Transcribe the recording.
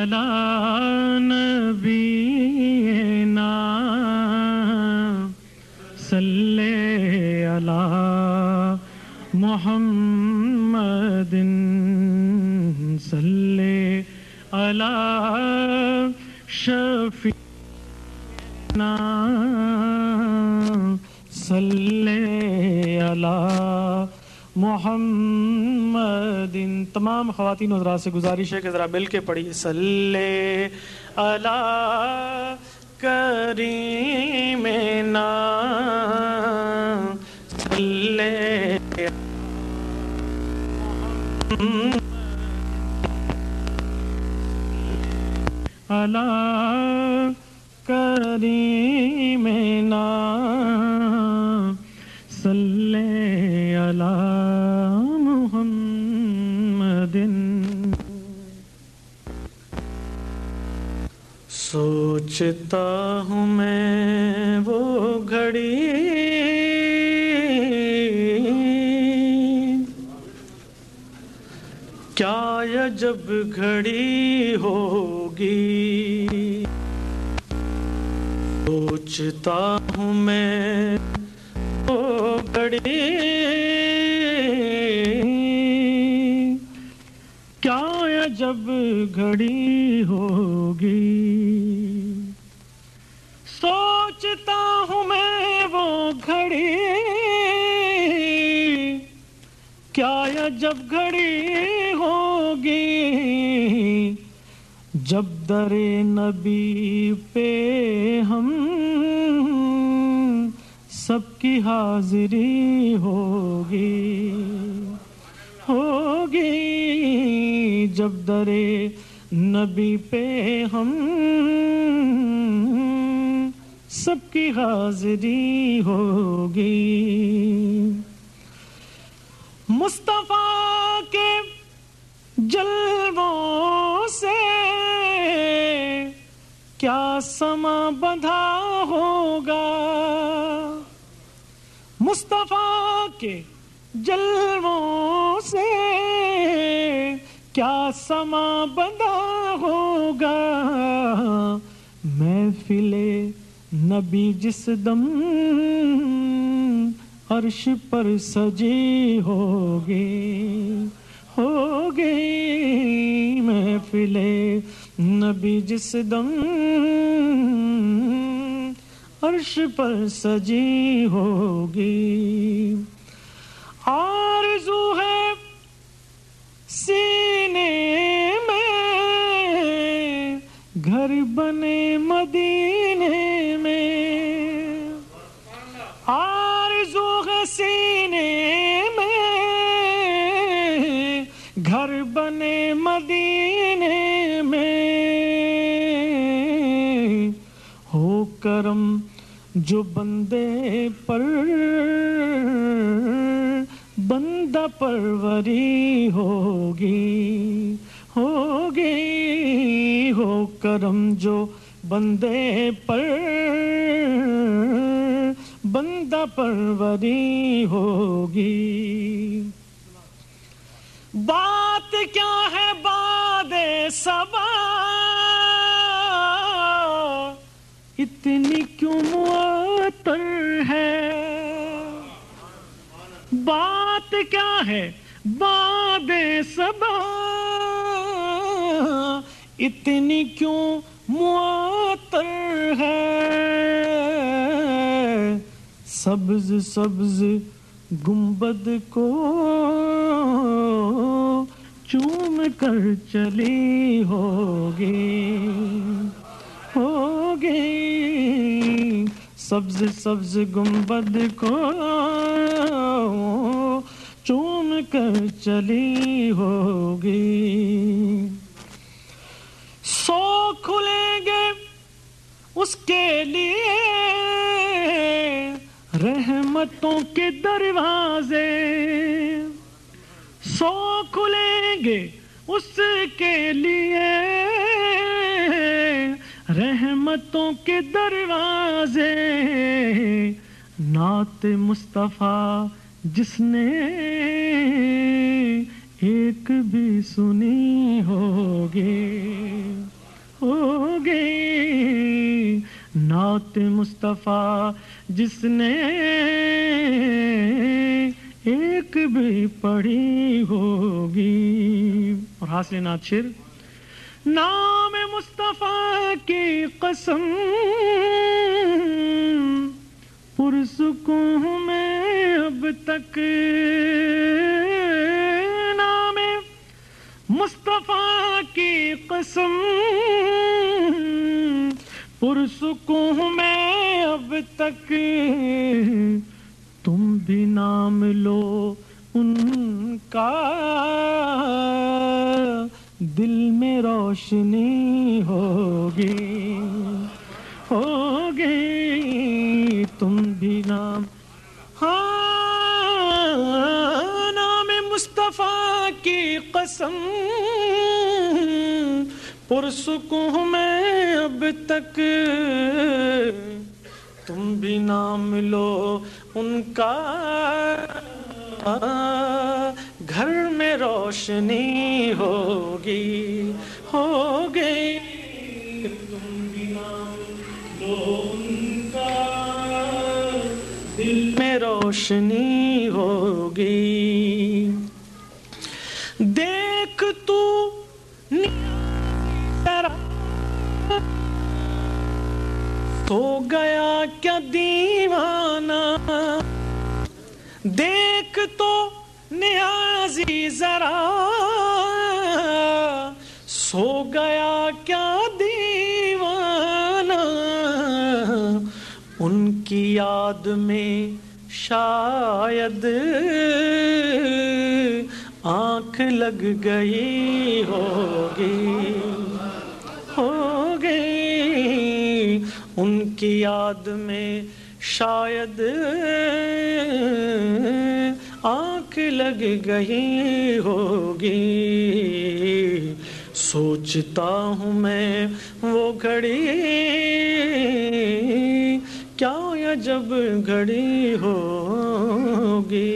علی نبینا صلی علی محمد صلی علی شفینا صلی علی محمد تمام خواتین حضرات سے گزارش ہے کہ ذرا مل کے پڑھی صلی علی کریمنا صلی علی کریمنا صلی محمد. سوچتا ہوں میں وہ گھڑی. کیا یہ جب گھڑی ہوگی؟ سوچتا ہوں میں وہ گھڑی. جب گھڑی ہوگی۔ سوچتا ہوں میں وہ گھڑی۔ کیا یہ جب گھڑی ہوگی۔ جب در نبی پہ ہم سب کی حاضری ہوگی۔ ہوگی جب در نبی پہ ہم سب کی حاضری ہوگی۔ مصطفیٰ کے جلووں سے کیا سما بندھا ہوگا؟ مصطفیٰ کے جلووں سے کیا سما بندھا ہوگا؟ محفل نبی جس دم عرش پر سجی ہوگی ہوگی محفل نبی جس دم عرش پر سجی ہوگی آرزو ہے سینے میں، گھر بنے مدینے میں۔ آرزو ہے سینے میں، گھر بنے مدینے میں۔ ہو کرم جو بندے پر پروری ہوگی ہوگی ہو کرم جو بندے پر، بندہ پروری ہوگی۔ بات کیا ہے باد سبا اتنی کیوں معطر بات کیا ہے؟ باد سبا اتنی کیوں معطر ہے؟ سبز سبز گنبد کو چوم کر چلی ہوگی۔ ہوگی۔ سبز سبز گنبد کو چوم کر چلی ہوگی۔ سو کھلیں گے اس کے لیے رحمتوں کے دروازے۔ سو کھلیں گے اس کے لیے رحمتوں کے دروازے۔ نعت مصطفیٰ جس نے ایک بھی سنی ہوگی ہوگی۔ نعت مصطفیٰ، جس نے ایک بھی پڑھی ہوگی۔ اور حاصل نعت شر نام مصطفیٰ کی قسم پرسکوں میں تک نام مصطفیٰ کی قسم پرسکوں میں اب تک تم بھی نام لو ان کا دل میں روشنی ہوگی ہوگی تم بھی قسم پرسکوں میں اب تک۔ تم بھی نام لو ان کا۔ گھر میں روشنی ہوگی ہو گئی تم بھی نام لو ان کا۔ دل میں روشنی ہوگی۔ تو گیا کیا دیوانہ؟ دیکھ تو نیازی ذرا۔ سو گیا کیا دیوانہ؟ ان کی یاد میں شاید آنکھ لگ گئی ہوگی کی یاد میں شاید آنکھ لگ گئی ہوگی۔ سوچتا ہوں میں وہ گھڑی کیا یا جب گھڑی ہوگی۔